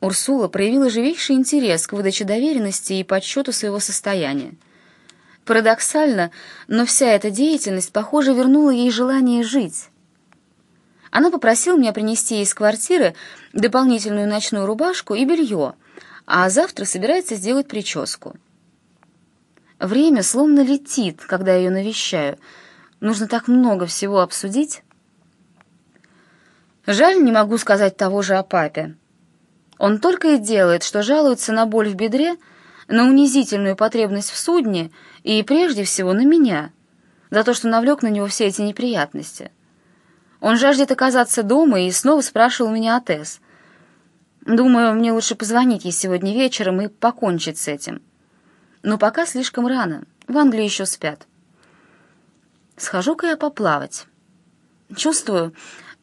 Урсула проявила живейший интерес к выдаче доверенности и подсчету своего состояния. Парадоксально, но вся эта деятельность, похоже, вернула ей желание жить. Она попросила меня принести из квартиры дополнительную ночную рубашку и белье, а завтра собирается сделать прическу. Время словно летит, когда я ее навещаю. Нужно так много всего обсудить. Жаль, не могу сказать того же о папе. Он только и делает, что жалуется на боль в бедре, на унизительную потребность в судне и, прежде всего, на меня, за то, что навлек на него все эти неприятности. Он жаждет оказаться дома и снова спрашивал меня о Тесс. Думаю, мне лучше позвонить ей сегодня вечером и покончить с этим. Но пока слишком рано, в Англии еще спят. Схожу-ка я поплавать. Чувствую,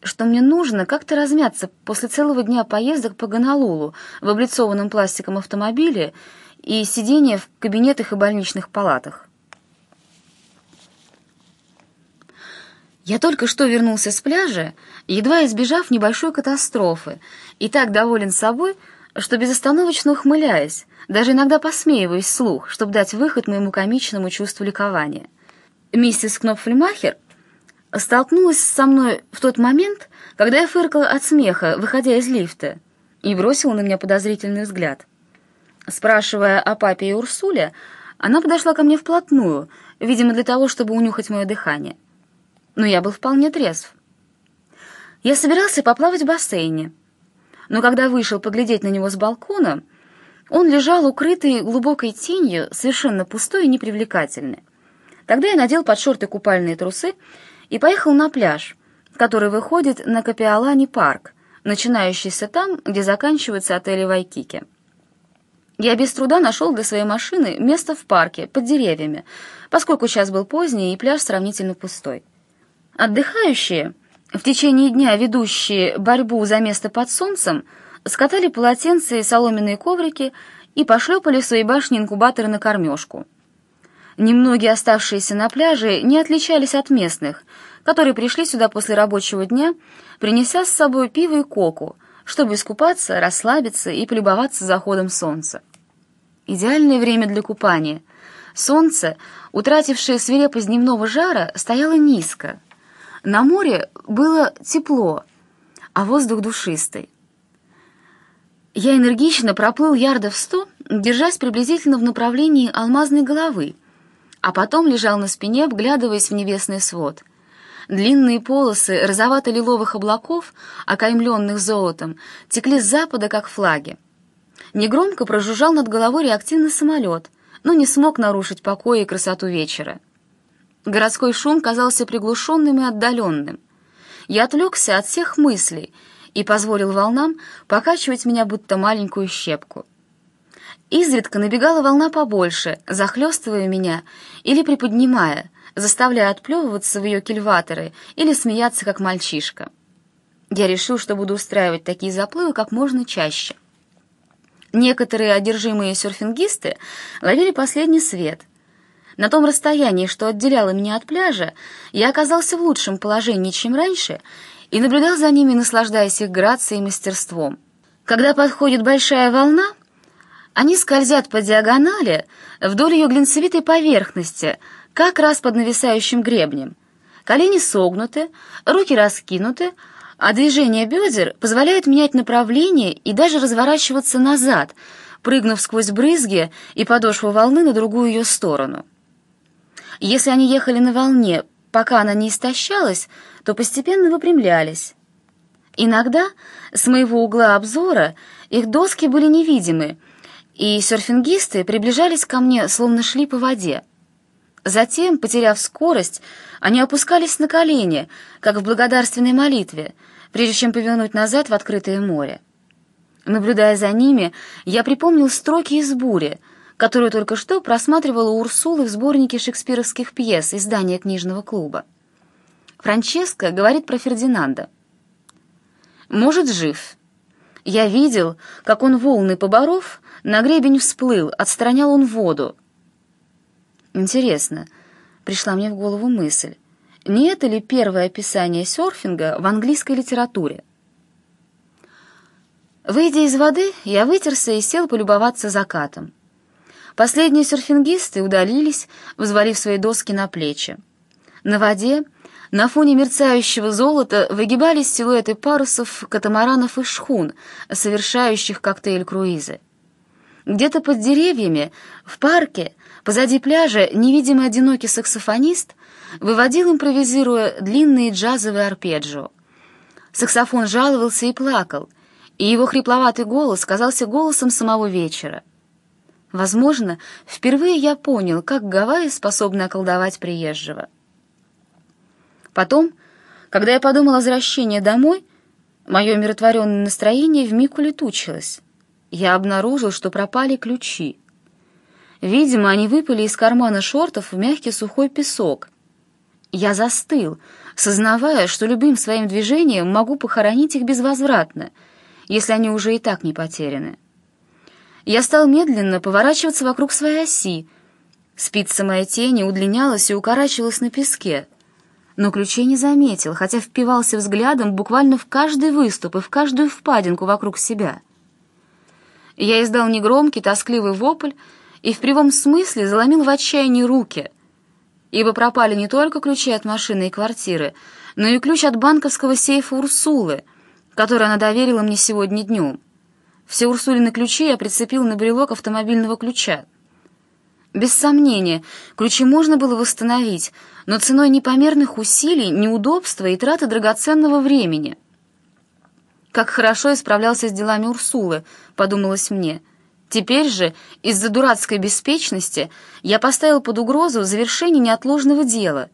что мне нужно как-то размяться после целого дня поездок по Гонолулу в облицованном пластиком автомобиле и сидения в кабинетах и больничных палатах. Я только что вернулся с пляжа, едва избежав небольшой катастрофы, и так доволен собой, что безостановочно ухмыляясь, даже иногда посмеиваясь вслух, чтобы дать выход моему комичному чувству ликования. Миссис Кнопфельмахер столкнулась со мной в тот момент, когда я фыркала от смеха, выходя из лифта, и бросила на меня подозрительный взгляд. Спрашивая о папе и Урсуле, она подошла ко мне вплотную, видимо, для того, чтобы унюхать мое дыхание. Но я был вполне трезв. Я собирался поплавать в бассейне, но когда вышел поглядеть на него с балкона, он лежал укрытый глубокой тенью, совершенно пустой и непривлекательный. Тогда я надел под шорты купальные трусы и поехал на пляж, который выходит на Капиалани парк, начинающийся там, где заканчивается отель Вайкики. Я без труда нашел для своей машины место в парке, под деревьями, поскольку час был поздний и пляж сравнительно пустой. Отдыхающие, в течение дня ведущие борьбу за место под солнцем, скатали полотенца и соломенные коврики и пошлепали свои башни-инкубаторы на кормежку. Немногие оставшиеся на пляже не отличались от местных, которые пришли сюда после рабочего дня, принеся с собой пиво и коку, чтобы искупаться, расслабиться и полюбоваться заходом солнца. Идеальное время для купания. Солнце, утратившее свирепость дневного жара, стояло низко. На море было тепло, а воздух душистый. Я энергично проплыл ярдов сто, держась приблизительно в направлении алмазной головы, а потом лежал на спине, вглядываясь в небесный свод. Длинные полосы розовато-лиловых облаков, окаймленных золотом, текли с запада, как флаги. Негромко прожужжал над головой реактивный самолет, но не смог нарушить покой и красоту вечера. Городской шум казался приглушенным и отдаленным. Я отвлекся от всех мыслей и позволил волнам покачивать меня, будто маленькую щепку. Изредка набегала волна побольше, захлестывая меня или приподнимая, заставляя отплевываться в ее кильваторы или смеяться, как мальчишка. Я решил, что буду устраивать такие заплывы как можно чаще. Некоторые одержимые серфингисты ловили последний свет. На том расстоянии, что отделяло меня от пляжа, я оказался в лучшем положении, чем раньше, и наблюдал за ними, наслаждаясь их грацией и мастерством. Когда подходит большая волна, они скользят по диагонали вдоль ее глинцевитой поверхности, как раз под нависающим гребнем. Колени согнуты, руки раскинуты, а движение бедер позволяет менять направление и даже разворачиваться назад, прыгнув сквозь брызги и подошву волны на другую ее сторону. Если они ехали на волне, пока она не истощалась, то постепенно выпрямлялись. Иногда с моего угла обзора их доски были невидимы, и серфингисты приближались ко мне, словно шли по воде. Затем, потеряв скорость, они опускались на колени, как в благодарственной молитве, прежде чем повернуть назад в открытое море. Наблюдая за ними, я припомнил строки из «Бури», которую только что просматривала Урсула в сборнике шекспировских пьес издания книжного клуба. Франческа говорит про Фердинанда. «Может, жив. Я видел, как он волны поборов, на гребень всплыл, отстранял он воду. Интересно, пришла мне в голову мысль, не это ли первое описание серфинга в английской литературе? Выйдя из воды, я вытерся и сел полюбоваться закатом. Последние серфингисты удалились, взвалив свои доски на плечи. На воде, на фоне мерцающего золота, выгибались силуэты парусов, катамаранов и шхун, совершающих коктейль-круизы. Где-то под деревьями, в парке, позади пляжа, невидимый одинокий саксофонист выводил, импровизируя, длинные джазовые арпеджио. Саксофон жаловался и плакал, и его хрипловатый голос казался голосом самого вечера. Возможно, впервые я понял, как Гавайи способны околдовать приезжего. Потом, когда я подумал о возвращении домой, мое умиротворенное настроение вмиг улетучилось. Я обнаружил, что пропали ключи. Видимо, они выпали из кармана шортов в мягкий сухой песок. Я застыл, сознавая, что любым своим движением могу похоронить их безвозвратно, если они уже и так не потеряны. Я стал медленно поворачиваться вокруг своей оси. Спица моей тени удлинялась и укорачивалась на песке. Но ключей не заметил, хотя впивался взглядом буквально в каждый выступ и в каждую впадинку вокруг себя. Я издал негромкий, тоскливый вопль и в прямом смысле заломил в отчаянии руки, ибо пропали не только ключи от машины и квартиры, но и ключ от банковского сейфа Урсулы, который она доверила мне сегодня днем. Все Урсулины ключи я прицепил на брелок автомобильного ключа. Без сомнения, ключи можно было восстановить, но ценой непомерных усилий, неудобства и траты драгоценного времени. Как хорошо исправлялся с делами Урсулы, подумалось мне. Теперь же, из-за дурацкой беспечности, я поставил под угрозу завершение неотложного дела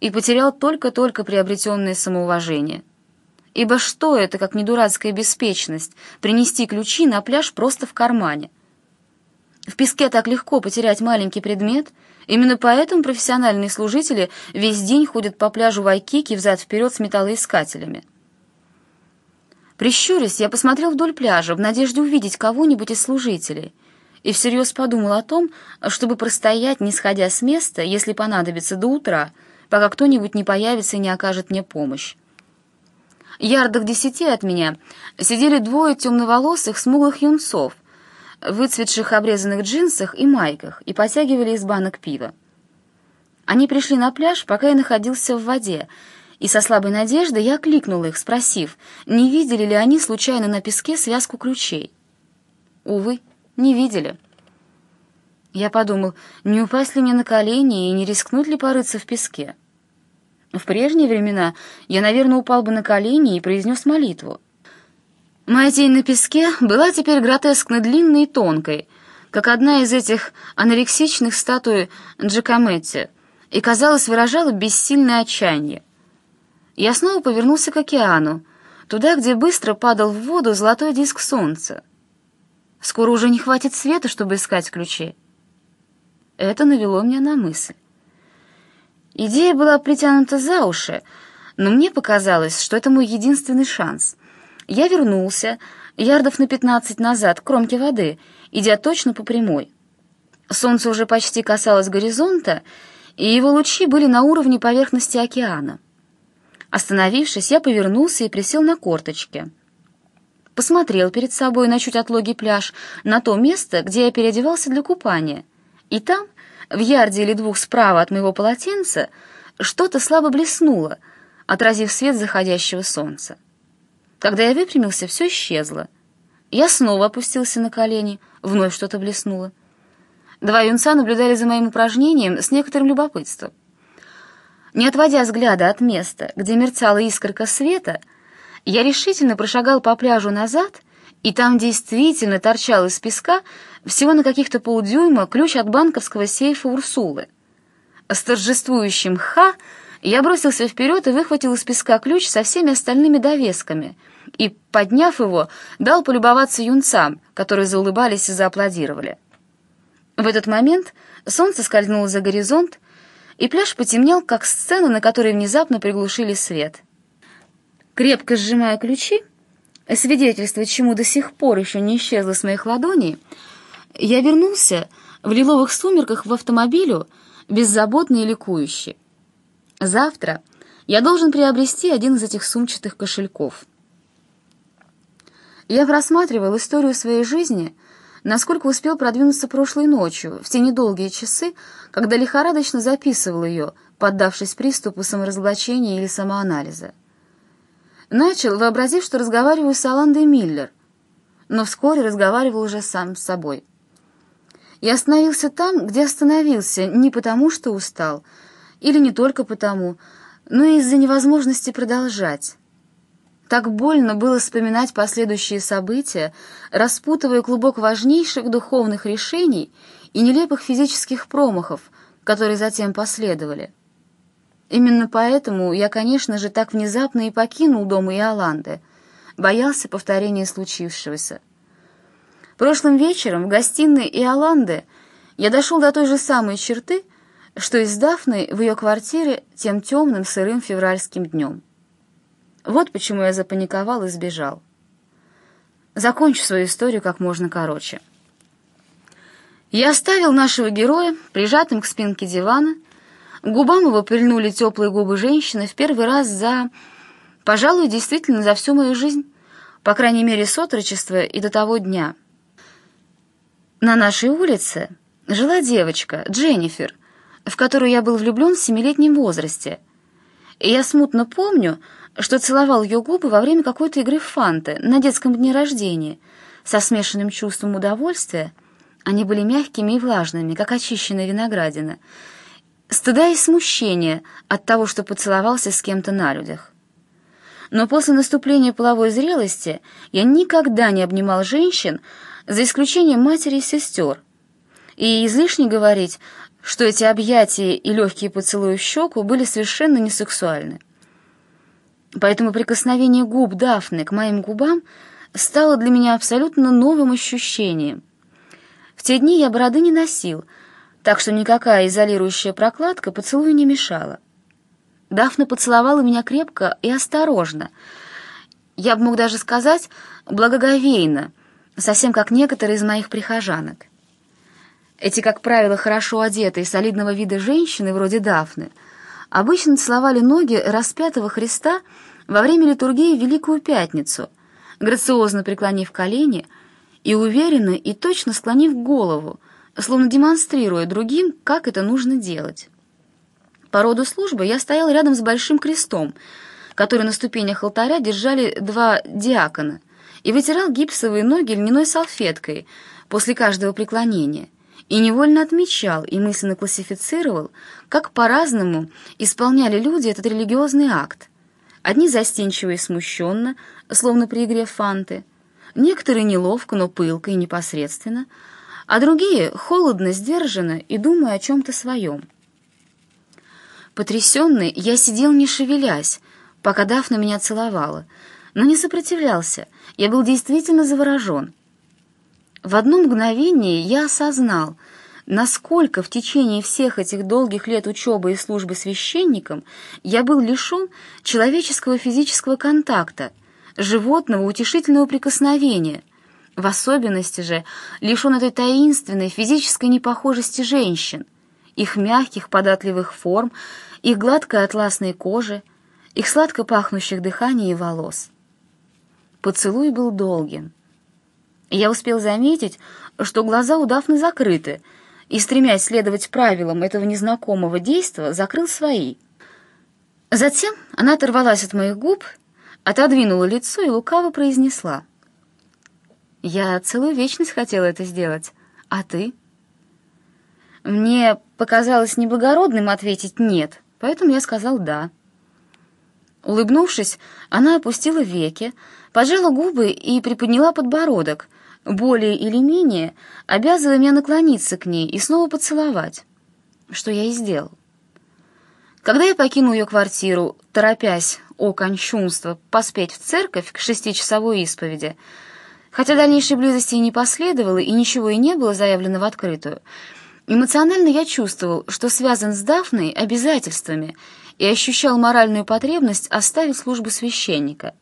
и потерял только-только приобретенное самоуважение. Ибо что это, как не дурацкая беспечность, принести ключи на пляж просто в кармане? В песке так легко потерять маленький предмет, именно поэтому профессиональные служители весь день ходят по пляжу Вайкики взад-вперед с металлоискателями. Прищурясь, я посмотрел вдоль пляжа в надежде увидеть кого-нибудь из служителей и всерьез подумал о том, чтобы простоять, не сходя с места, если понадобится, до утра, пока кто-нибудь не появится и не окажет мне помощь. Ярдах десяти от меня сидели двое темноволосых смуглых юнцов, выцветших обрезанных джинсах и майках, и потягивали из банок пива. Они пришли на пляж, пока я находился в воде, и со слабой надеждой я кликнул их, спросив, не видели ли они случайно на песке связку ключей. Увы, не видели. Я подумал, не упасть ли мне на колени и не рискнуть ли порыться в песке. В прежние времена я, наверное, упал бы на колени и произнес молитву. Моя тень на песке была теперь гротескно длинной и тонкой, как одна из этих анорексичных статуй Джакометти, и, казалось, выражала бессильное отчаяние. Я снова повернулся к океану, туда, где быстро падал в воду золотой диск солнца. Скоро уже не хватит света, чтобы искать ключи. Это навело меня на мысль. Идея была притянута за уши, но мне показалось, что это мой единственный шанс. Я вернулся, ярдов на пятнадцать назад, к кромке воды, идя точно по прямой. Солнце уже почти касалось горизонта, и его лучи были на уровне поверхности океана. Остановившись, я повернулся и присел на корточки. Посмотрел перед собой на чуть отлогий пляж, на то место, где я переодевался для купания. И там в ярде или двух справа от моего полотенца что-то слабо блеснуло, отразив свет заходящего солнца. Когда я выпрямился, все исчезло. Я снова опустился на колени, вновь что-то блеснуло. Два юнца наблюдали за моим упражнением с некоторым любопытством. Не отводя взгляда от места, где мерцала искорка света, я решительно прошагал по пляжу назад, и там действительно торчал из песка всего на каких-то полдюйма ключ от банковского сейфа Урсулы. С торжествующим «ха» я бросился вперед и выхватил из песка ключ со всеми остальными довесками и, подняв его, дал полюбоваться юнцам, которые заулыбались и зааплодировали. В этот момент солнце скользнуло за горизонт, и пляж потемнел, как сцена, на которой внезапно приглушили свет. Крепко сжимая ключи, свидетельство чему до сих пор еще не исчезло с моих ладоней, я вернулся в лиловых сумерках в автомобилю, беззаботный и ликующий. Завтра я должен приобрести один из этих сумчатых кошельков. Я просматривал историю своей жизни, насколько успел продвинуться прошлой ночью, в те недолгие часы, когда лихорадочно записывал ее, поддавшись приступу саморазоблачения или самоанализа. Начал, вообразив, что разговариваю с Аландой Миллер, но вскоре разговаривал уже сам с собой. Я остановился там, где остановился, не потому что устал, или не только потому, но и из-за невозможности продолжать. Так больно было вспоминать последующие события, распутывая клубок важнейших духовных решений и нелепых физических промахов, которые затем последовали. Именно поэтому я, конечно же, так внезапно и покинул дом Иоланды, боялся повторения случившегося. Прошлым вечером в гостиной Иоланды я дошел до той же самой черты, что и с Дафной в ее квартире тем темным сырым февральским днем. Вот почему я запаниковал и сбежал. Закончу свою историю как можно короче. Я оставил нашего героя прижатым к спинке дивана. Губам его прильнули теплые губы женщины в первый раз за, пожалуй, действительно за всю мою жизнь, по крайней мере, с отрочества и до того дня. На нашей улице жила девочка, Дженнифер, в которую я был влюблен в семилетнем возрасте. И я смутно помню, что целовал ее губы во время какой-то игры в фанты на детском дне рождения, со смешанным чувством удовольствия. Они были мягкими и влажными, как очищенная виноградина, стыда и смущения от того, что поцеловался с кем-то на людях. Но после наступления половой зрелости я никогда не обнимал женщин, за исключением матери и сестер. И излишне говорить, что эти объятия и легкие поцелуи в щеку были совершенно несексуальны. Поэтому прикосновение губ Дафны к моим губам стало для меня абсолютно новым ощущением. В те дни я бороды не носил, так что никакая изолирующая прокладка поцелую не мешала. Дафна поцеловала меня крепко и осторожно. Я бы мог даже сказать благоговейно, совсем как некоторые из моих прихожанок. Эти, как правило, хорошо одетые, солидного вида женщины, вроде Дафны — обычно целовали ноги распятого Христа во время литургии Великую Пятницу, грациозно преклонив колени и уверенно и точно склонив голову, словно демонстрируя другим, как это нужно делать. По роду службы я стоял рядом с большим крестом, который на ступенях алтаря держали два диакона, и вытирал гипсовые ноги льняной салфеткой после каждого преклонения — и невольно отмечал и мысленно классифицировал, как по-разному исполняли люди этот религиозный акт. Одни застенчиво и смущенно, словно при игре фанты, некоторые неловко, но пылко и непосредственно, а другие холодно, сдержанно и думая о чем-то своем. Потрясенный, я сидел не шевелясь, пока Дафна меня целовала, но не сопротивлялся, я был действительно заворожен — в одно мгновение я осознал, насколько в течение всех этих долгих лет учебы и службы священником я был лишен человеческого физического контакта, животного утешительного прикосновения, в особенности же лишен этой таинственной физической непохожести женщин, их мягких податливых форм, их гладкой атласной кожи, их сладко пахнущих дыханий и волос. Поцелуй был долгим. Я успел заметить, что глаза у Дафны закрыты, и, стремясь следовать правилам этого незнакомого действа, закрыл свои. Затем она оторвалась от моих губ, отодвинула лицо и лукаво произнесла. «Я целую вечность хотела это сделать, а ты?» Мне показалось неблагородным ответить «нет», поэтому я сказал «да». Улыбнувшись, она опустила веки, поджала губы и приподняла подбородок, более или менее обязывая меня наклониться к ней и снова поцеловать, что я и сделал. Когда я покинул ее квартиру, торопясь, о кончунство, поспеть в церковь к шестичасовой исповеди, хотя дальнейшей близости и не последовало, и ничего и не было заявлено в открытую, эмоционально я чувствовал, что связан с Дафной обязательствами и ощущал моральную потребность оставить службу священника.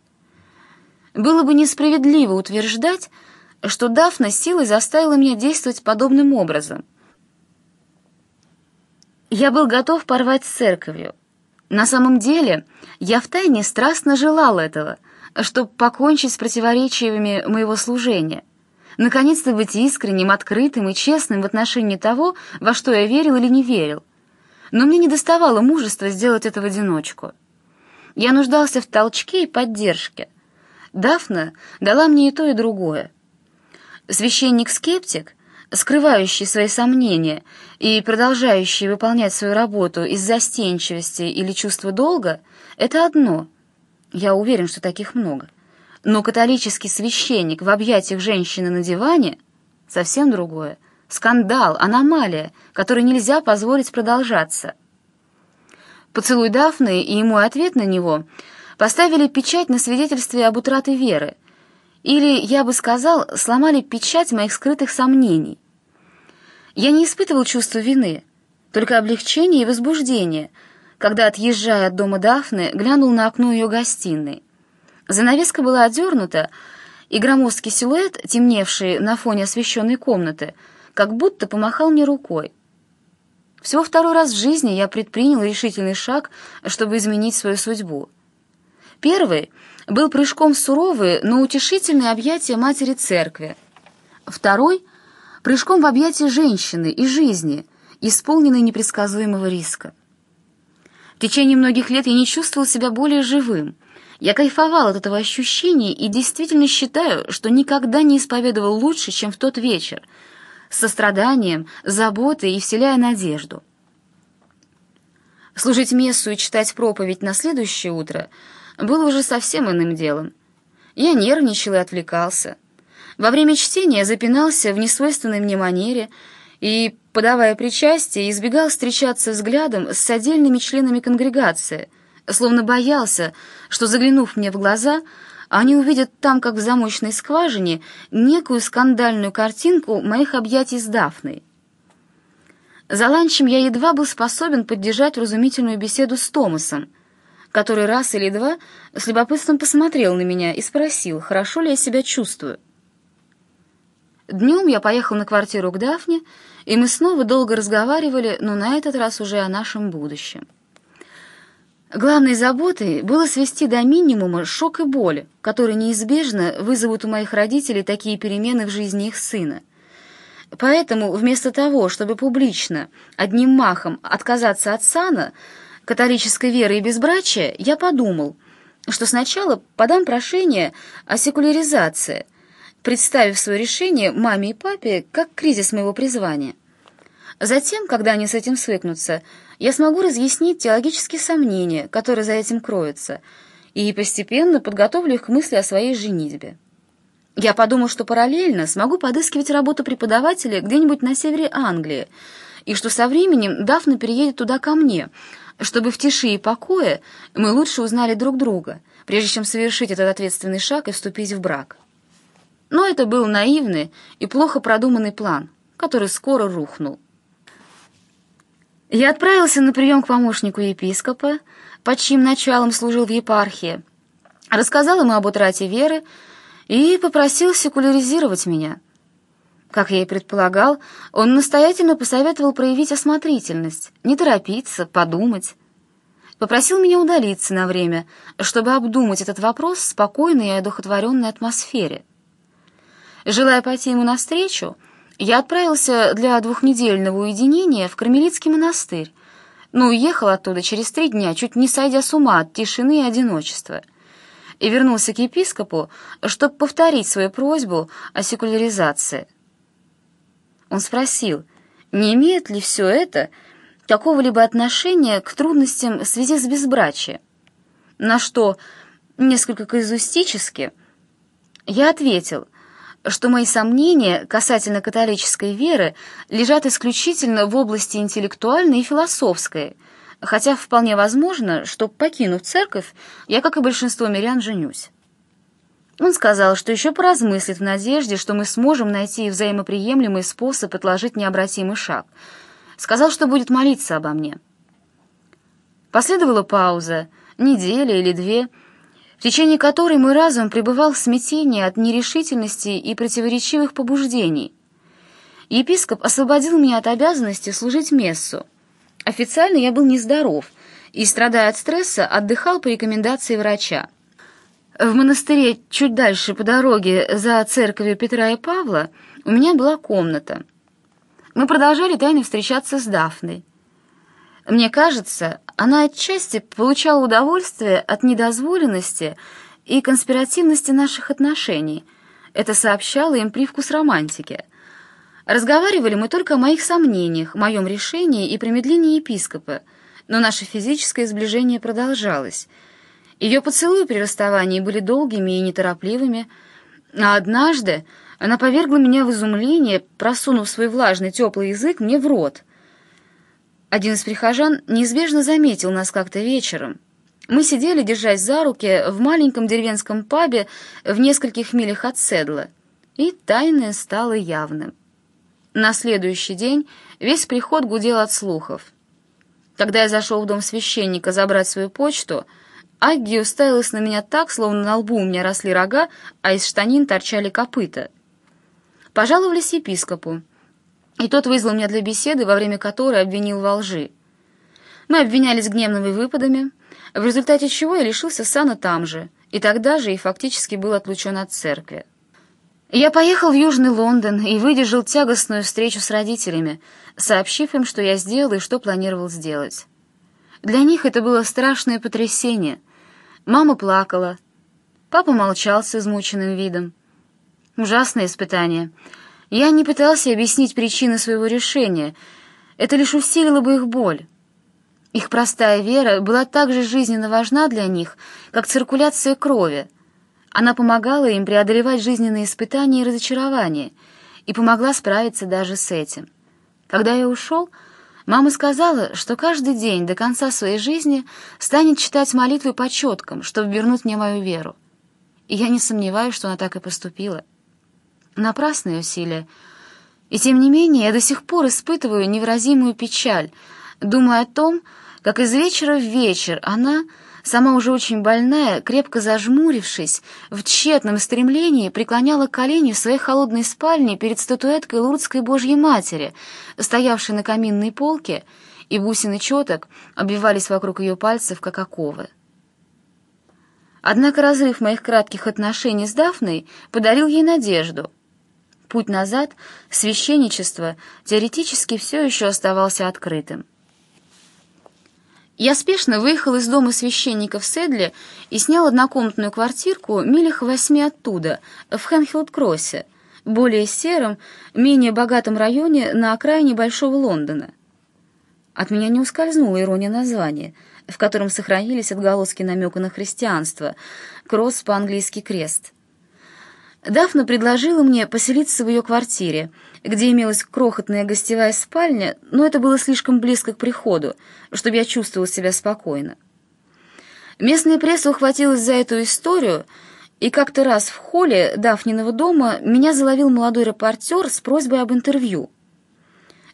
Было бы несправедливо утверждать, что Дафна силой заставила меня действовать подобным образом. Я был готов порвать с церковью. На самом деле, я втайне страстно желал этого, чтобы покончить с противоречиями моего служения. Наконец-то быть искренним, открытым и честным в отношении того, во что я верил или не верил. Но мне не доставало мужества сделать это в одиночку. Я нуждался в толчке и поддержке. Дафна дала мне и то, и другое. Священник-скептик, скрывающий свои сомнения и продолжающий выполнять свою работу из застенчивости или чувства долга, это одно. Я уверен, что таких много. Но католический священник в объятиях женщины на диване — совсем другое. Скандал, аномалия, который нельзя позволить продолжаться. Поцелуй Дафны и мой ответ на него поставили печать на свидетельстве об утрате веры, или, я бы сказал, сломали печать моих скрытых сомнений. Я не испытывал чувства вины, только облегчение и возбуждение, когда, отъезжая от дома Дафны, глянул на окно ее гостиной. Занавеска была одернута, и громоздкий силуэт, темневший на фоне освещенной комнаты, как будто помахал мне рукой. Всего второй раз в жизни я предпринял решительный шаг, чтобы изменить свою судьбу. Первый был прыжком в суровые, но утешительные объятия матери церкви. Второй — прыжком в объятия женщины и жизни, исполненной непредсказуемого риска. В течение многих лет я не чувствовал себя более живым. Я кайфовал от этого ощущения и действительно считаю, что никогда не исповедовал лучше, чем в тот вечер — с состраданием, заботой и вселяя надежду. Служить мессу и читать проповедь на следующее утро было уже совсем иным делом. Я нервничал и отвлекался. Во время чтения запинался в несвойственной мне манере и, подавая причастие, избегал встречаться взглядом с отдельными членами конгрегации, словно боялся, что, заглянув мне в глаза, они увидят там, как в замочной скважине, некую скандальную картинку моих объятий с Дафной. За ланчем я едва был способен поддержать разумительную беседу с Томасом, который раз или два с любопытством посмотрел на меня и спросил, хорошо ли я себя чувствую. Днем я поехал на квартиру к Дафне, и мы снова долго разговаривали, но на этот раз уже о нашем будущем. Главной заботой было свести до минимума шок и боль, которые неизбежно вызовут у моих родителей такие перемены в жизни их сына. Поэтому вместо того, чтобы публично, одним махом отказаться от сана, католической веры и безбрачия, я подумал, что сначала подам прошение о секуляризации, представив свое решение маме и папе как кризис моего призвания. Затем, когда они с этим свыкнутся, я смогу разъяснить теологические сомнения, которые за этим кроются, и постепенно подготовлю их к мысли о своей женитьбе. Я подумал, что параллельно смогу подыскивать работу преподавателя где-нибудь на севере Англии, и что со временем Дафна переедет туда ко мне, чтобы в тиши и покое мы лучше узнали друг друга, прежде чем совершить этот ответственный шаг и вступить в брак. Но это был наивный и плохо продуманный план, который скоро рухнул. Я отправился на прием к помощнику епископа, под чьим началом служил в епархии, рассказал ему об утрате веры и попросил секуляризировать меня. Как я и предполагал, он настоятельно посоветовал проявить осмотрительность, не торопиться, подумать. Попросил меня удалиться на время, чтобы обдумать этот вопрос в спокойной и одухотворенной атмосфере. Желая пойти ему навстречу, я отправился для двухнедельного уединения в Кармелитский монастырь, но уехал оттуда через три дня, чуть не сойдя с ума от тишины и одиночества, и вернулся к епископу, чтобы повторить свою просьбу о секуляризации. Он спросил, не имеет ли все это какого-либо отношения к трудностям в связи с безбрачием, на что, несколько казустически, я ответил — что мои сомнения касательно католической веры лежат исключительно в области интеллектуальной и философской, хотя вполне возможно, что, покинув церковь, я, как и большинство мирян, женюсь. Он сказал, что еще поразмыслит в надежде, что мы сможем найти взаимоприемлемый способ отложить необратимый шаг. Сказал, что будет молиться обо мне. Последовала пауза, неделя или две, в течение которой мой разум пребывал в смятении от нерешительности и противоречивых побуждений. Епископ освободил меня от обязанности служить мессу. Официально я был нездоров и, страдая от стресса, отдыхал по рекомендации врача. В монастыре чуть дальше по дороге за церковью Петра и Павла у меня была комната. Мы продолжали тайно встречаться с Дафной. Мне кажется, она отчасти получала удовольствие от недозволенности и конспиративности наших отношений. Это сообщало им привкус романтики. Разговаривали мы только о моих сомнениях, моем решении и промедлении епископа, но наше физическое сближение продолжалось. Ее поцелуи при расставании были долгими и неторопливыми, а однажды она повергла меня в изумление, просунув свой влажный теплый язык мне в рот. Один из прихожан неизбежно заметил нас как-то вечером. Мы сидели, держась за руки, в маленьком деревенском пабе в нескольких милях от Седла, и тайное стало явным. На следующий день весь приход гудел от слухов. Когда я зашел в дом священника забрать свою почту, Агги уставилась на меня так, словно на лбу у меня росли рога, а из штанин торчали копыта. Пожаловались епископу, и тот вызвал меня для беседы, во время которой обвинил во лжи. Мы обвинялись гневными выпадами, в результате чего я лишился сана там же, и тогда же и фактически был отлучен от церкви. Я поехал в Южный Лондон и выдержал тягостную встречу с родителями, сообщив им, что я сделал и что планировал сделать. Для них это было страшное потрясение. Мама плакала. Папа молчал с измученным видом. Ужасное испытание. Я не пытался объяснить причины своего решения. Это лишь усилило бы их боль. Их простая вера была так же жизненно важна для них, как циркуляция крови — она помогала им преодолевать жизненные испытания и разочарования, и помогла справиться даже с этим. Когда я ушел, мама сказала, что каждый день до конца своей жизни станет читать молитвы по четкам, чтобы вернуть мне мою веру. И я не сомневаюсь, что она так и поступила. Напрасные усилия. И тем не менее я до сих пор испытываю невыразимую печаль, думая о том, как из вечера в вечер она Сама уже очень больная, крепко зажмурившись, в тщетном стремлении преклоняла колени в своей холодной спальне перед статуэткой Лурдской Божьей Матери, стоявшей на каминной полке, и бусины четок обвивались вокруг ее пальцев, как оковы. Однако разрыв моих кратких отношений с Дафной подарил ей надежду. Путь назад, священничество, теоретически все еще оставался открытым. Я спешно выехал из дома священника в Седле и снял однокомнатную квартирку милях восьми оттуда, в Хэмхилд-Кроссе, более сером, менее богатом районе на окраине Большого Лондона. От меня не ускользнула ирония названия, в котором сохранились отголоски намека на христианство, кросс по-английски крест — Дафна предложила мне поселиться в ее квартире, где имелась крохотная гостевая спальня, но это было слишком близко к приходу, чтобы я чувствовала себя спокойно. Местная пресса ухватилась за эту историю, и как-то раз в холле Дафниного дома меня заловил молодой репортер с просьбой об интервью.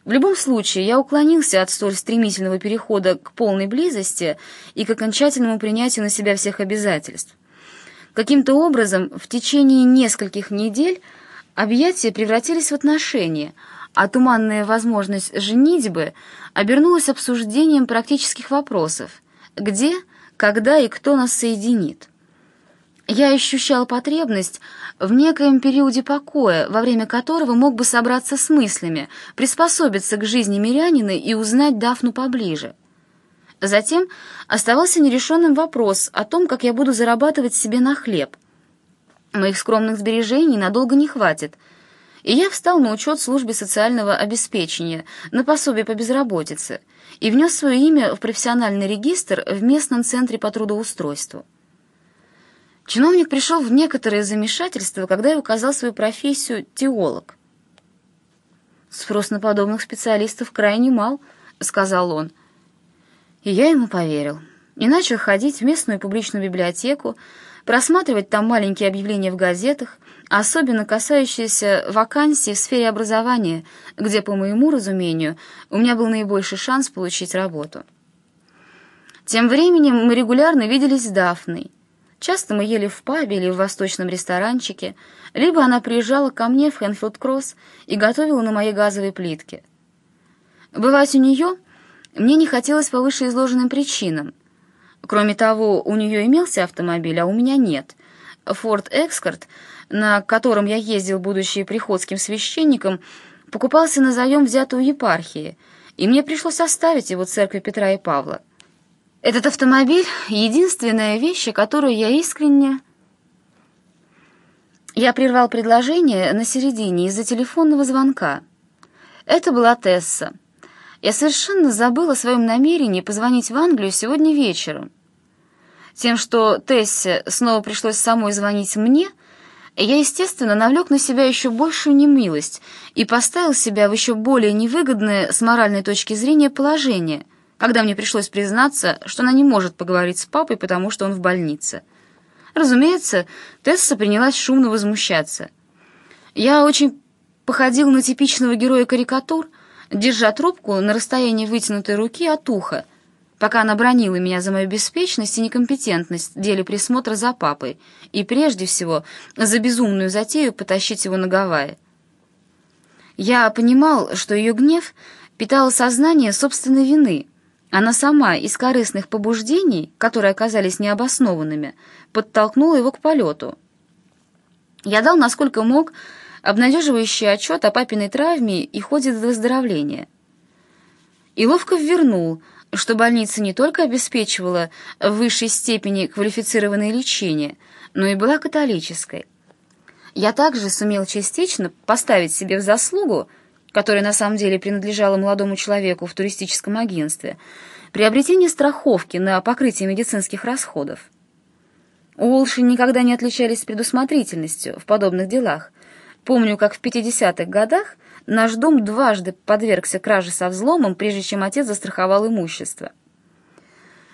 В любом случае, я уклонился от столь стремительного перехода к полной близости и к окончательному принятию на себя всех обязательств. Каким-то образом в течение нескольких недель объятия превратились в отношения, а туманная возможность женитьбы обернулась обсуждением практических вопросов «где?», «когда» и «кто нас соединит?». Я ощущал потребность в некоем периоде покоя, во время которого мог бы собраться с мыслями, приспособиться к жизни мирянина и узнать Дафну поближе. Затем оставался нерешенным вопрос о том, как я буду зарабатывать себе на хлеб. Моих скромных сбережений надолго не хватит, и я встал на учет службе социального обеспечения, на пособие по безработице, и внес свое имя в профессиональный регистр в местном центре по трудоустройству. Чиновник пришел в некоторое замешательство, когда я указал свою профессию «теолог». «Спрос на подобных специалистов крайне мал», — сказал он, — и я ему поверил. И начал ходить в местную публичную библиотеку, просматривать там маленькие объявления в газетах, особенно касающиеся вакансий в сфере образования, где, по моему разумению, у меня был наибольший шанс получить работу. Тем временем мы регулярно виделись с Дафной. Часто мы ели в пабе или в восточном ресторанчике, либо она приезжала ко мне в Хэнфилд-Кросс и готовила на моей газовой плитке. Бывать у нее мне не хотелось по вышеизложенным причинам. Кроме того, у нее имелся автомобиль, а у меня нет, Ford Escort, на котором я ездил, будучи приходским священником, покупался на заем взятую епархии, и мне пришлось оставить его церкви Петра и Павла. Этот автомобиль — единственная вещь, которую я искренне... Я прервал предложение на середине из-за телефонного звонка. Это была Тесса. Я совершенно забыла о своем намерении позвонить в Англию сегодня вечером. Тем, что Тессе снова пришлось самой звонить мне, я, естественно, навлек на себя еще большую немилость и поставил себя в еще более невыгодное с моральной точки зрения положение, когда мне пришлось признаться, что она не может поговорить с папой, потому что он в больнице. Разумеется, Тесса принялась шумно возмущаться. Я очень походил на типичного героя карикатур, держа трубку на расстоянии вытянутой руки от уха, пока она бронила меня за мою беспечность и некомпетентность в деле присмотра за папой и, прежде всего, за безумную затею потащить его на Гавайи. Я понимал, что ее гнев питал сознание собственной вины. Она сама из корыстных побуждений, которые оказались необоснованными, подтолкнула его к полету. Я дал, насколько мог, обнадеживающий отчет о папиной травме и ходе выздоровления. И ловко ввернул, что больница не только обеспечивала в высшей степени квалифицированное лечение, но и была католической. Я также сумел частично поставить себе в заслугу, которая на самом деле принадлежала молодому человеку в туристическом агентстве, приобретение страховки на покрытие медицинских расходов. Уолши никогда не отличались предусмотрительностью в подобных делах, Помню, как в 50-х годах наш дом дважды подвергся краже со взломом, прежде чем отец застраховал имущество.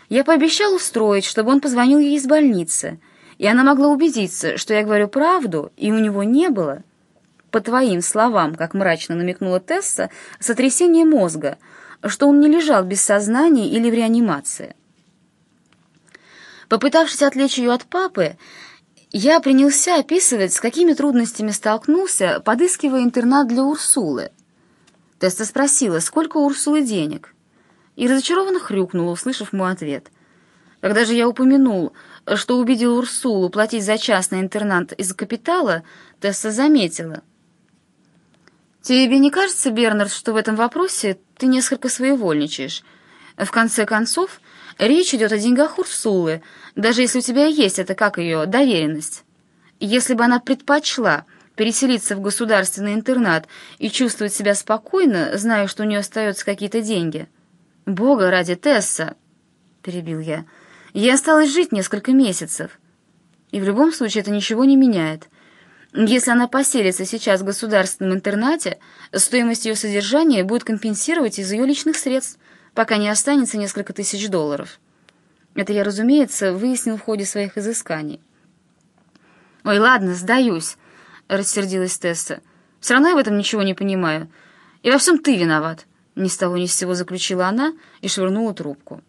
Я пообещал устроить, чтобы он позвонил ей из больницы, и она могла убедиться, что я говорю правду, и у него не было, по твоим словам, как мрачно намекнула Тесса, сотрясение мозга, что он не лежал без сознания или в реанимации. Попытавшись отвлечь ее от папы, я принялся описывать, с какими трудностями столкнулся, подыскивая интернат для Урсулы. Теста спросила, сколько у Урсулы денег, и разочарованно хрюкнула, услышав мой ответ. Когда же я упомянул, что убедил Урсулу платить за частный интернат из капитала, Тесса заметила. «Тебе не кажется, Бернард, что в этом вопросе ты несколько своевольничаешь? В конце концов, речь идет о деньгах Урсулы, даже если у тебя есть это, как ее, доверенность. Если бы она предпочла переселиться в государственный интернат и чувствовать себя спокойно, зная, что у нее остаются какие-то деньги. «Бога ради, Тесса!» — перебил я. «Ей осталось жить несколько месяцев. И в любом случае это ничего не меняет. Если она поселится сейчас в государственном интернате, стоимость ее содержания будет компенсировать из ее личных средств, пока не останется несколько тысяч долларов». Это я, разумеется, выяснил в ходе своих изысканий. «Ой, ладно, сдаюсь», — рассердилась Тесса. «Все равно я в этом ничего не понимаю. И во всем ты виноват», — ни с того ни с сего заключила она и швырнула трубку.